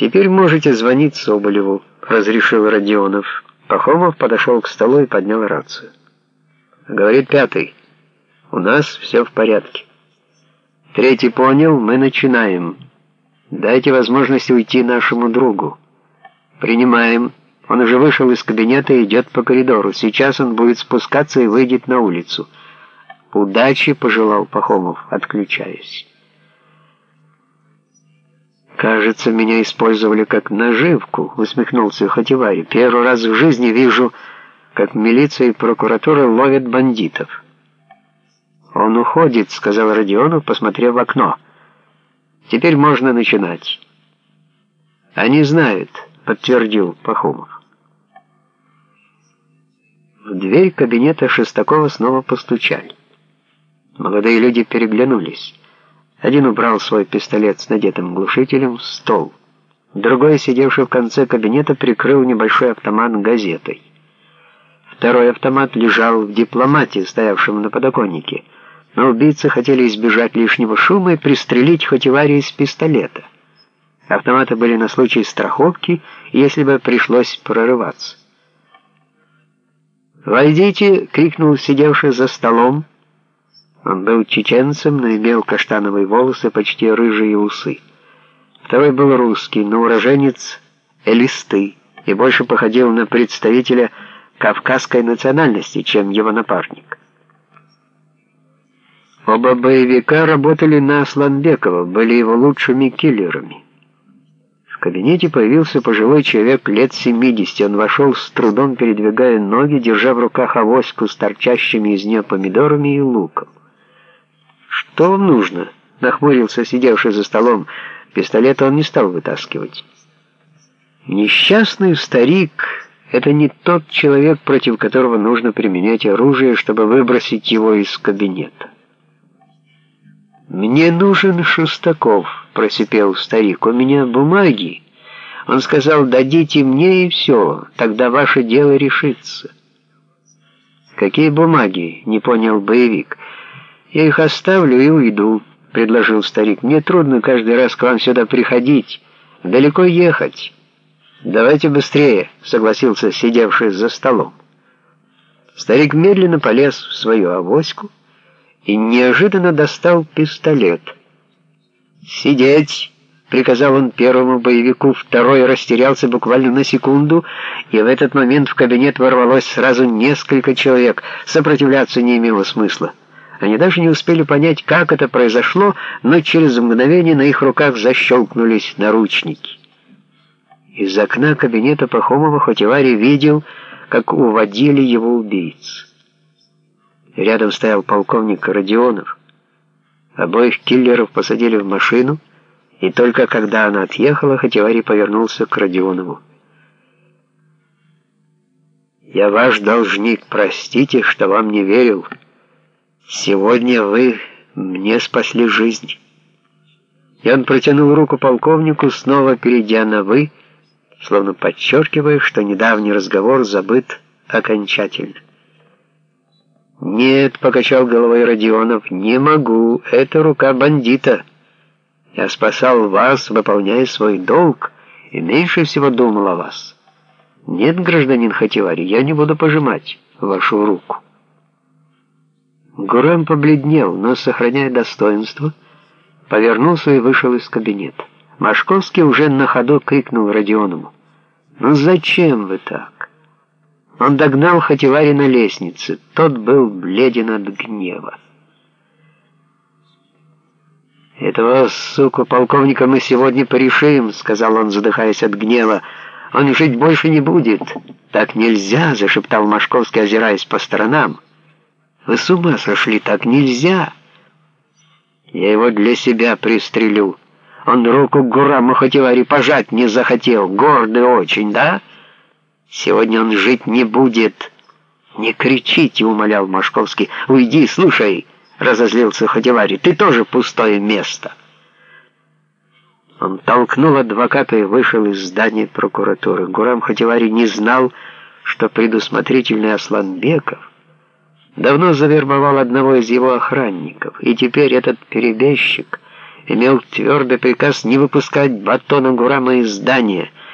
«Теперь можете звонить Соболеву», — разрешил Родионов. Пахомов подошел к столу и поднял рацию. Говорит пятый. «У нас все в порядке». Третий понял, мы начинаем. Дайте возможность уйти нашему другу. Принимаем. Он уже вышел из кабинета и идет по коридору. Сейчас он будет спускаться и выйдет на улицу. Удачи пожелал Пахомов, отключаясь. «Кажется, меня использовали как наживку», — усмехнулся Хативари. «Первый раз в жизни вижу, как милиция и прокуратура ловят бандитов». «Он уходит», — сказал Родионов, посмотрев в окно. «Теперь можно начинать». «Они знают», — подтвердил Пахомов. В дверь кабинета Шестакова снова постучали. Молодые люди переглянулись. Один убрал свой пистолет с надетым глушителем в стол. Другой, сидевший в конце кабинета, прикрыл небольшой автомат газетой. Второй автомат лежал в дипломате, стоявшем на подоконнике, но убийцы хотели избежать лишнего шума и пристрелить Хотивари из пистолета. Автоматы были на случай страховки, если бы пришлось прорываться. «Войдите!» — крикнул сидевший за столом, он был чеченцем, но имел каштановые волосы, почти рыжие усы. Второй был русский, но уроженец Элисты, и больше походил на представителя кавказской национальности, чем его напарник. Оба боевика работали на Асланбекова, были его лучшими киллерами. В кабинете появился пожилой человек лет 70. Он вошел с трудом, передвигая ноги, держа в руках авоську с торчащими из нее помидорами и луком. «Что вам нужно?» — нахмурился сидевший за столом. Пистолет он не стал вытаскивать. «Несчастный старик — это не тот человек, против которого нужно применять оружие, чтобы выбросить его из кабинета». «Мне нужен Шестаков», — просипел старик. «У меня бумаги». Он сказал, «Дадите мне, и все, тогда ваше дело решится». «Какие бумаги?» — не понял боевик. «Я их оставлю и уйду», — предложил старик. «Мне трудно каждый раз к вам сюда приходить, далеко ехать». «Давайте быстрее», — согласился сидевший за столом. Старик медленно полез в свою авоську и неожиданно достал пистолет. «Сидеть!» — приказал он первому боевику, второй растерялся буквально на секунду, и в этот момент в кабинет ворвалось сразу несколько человек. Сопротивляться не имело смысла. Они даже не успели понять, как это произошло, но через мгновение на их руках защелкнулись наручники. Из окна кабинета Пахомова Хотевари видел, как уводили его убийц. Рядом стоял полковник Родионов. Обоих киллеров посадили в машину, и только когда она отъехала, Хотевари повернулся к Родионову. «Я ваш должник, простите, что вам не верил». Сегодня вы мне спасли жизнь. И он протянул руку полковнику, снова перейдя на «вы», словно подчеркивая, что недавний разговор забыт окончательно. «Нет», — покачал головой Родионов, — «не могу, это рука бандита. Я спасал вас, выполняя свой долг, и меньше всего думал о вас. Нет, гражданин Хативари, я не буду пожимать вашу руку». Гурам побледнел, но, сохраняя достоинство, повернулся и вышел из кабинета. Машковский уже на ходу крикнул Родионову. «Ну зачем вы так?» Он догнал Хативари на лестнице. Тот был бледен от гнева. «Этого, суку, полковника мы сегодня порешим», — сказал он, задыхаясь от гнева. «Он жить больше не будет». «Так нельзя», — зашептал Машковский, озираясь по сторонам. Вы с ума сошли, так нельзя. Я его для себя пристрелю. Он руку Гураму Хативари пожать не захотел, гордый очень, да? Сегодня он жить не будет. Не кричите, умолял Машковский. Уйди, слушай, разозлился Хативари, ты тоже пустое место. Он толкнул адвоката и вышел из здания прокуратуры. Гурам Хативари не знал, что предусмотрительный Асланбеков давно завербовал одного из его охранников, и теперь этот перебежчик имел твердый приказ не выпускать Батона Гурама из здания,